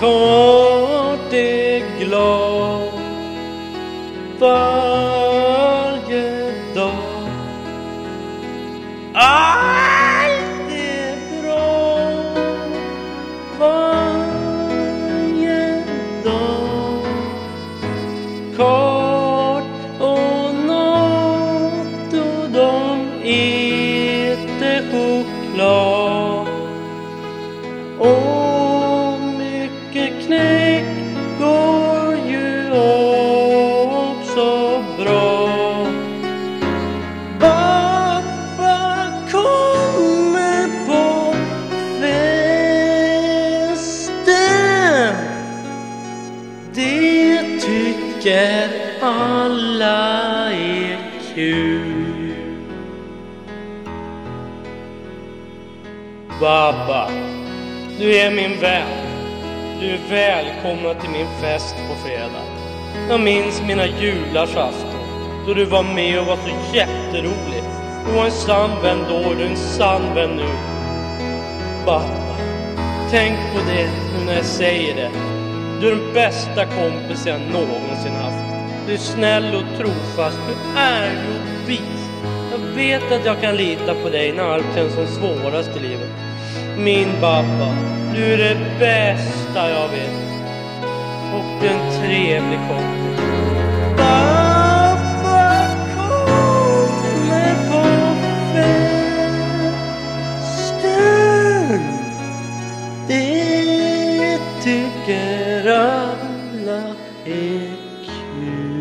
vart är glad varje dag. Allt är bra varje dag. Kart och natt och de äter choklad. Bra. Pappa kommer på festen. Det tycker alla är kul. Babba, du är min vän. Du är välkomna till min fest på fredag. Jag minns mina julars afton då du var med och var så jätterolig. Du var en sann vän då och du är en sann vän nu. Pappa, tänk på det nu när jag säger det. Du är den bästa kompisen jag någonsin haft. Du är snäll och trofast, du är ärlig och vis. Jag vet att jag kan lita på dig när allt känns som svårast i livet. Min pappa, du är det bästa jag vet. Du är en trevlig kompis. Pappa kommer på festen. Det tycker alla är kul.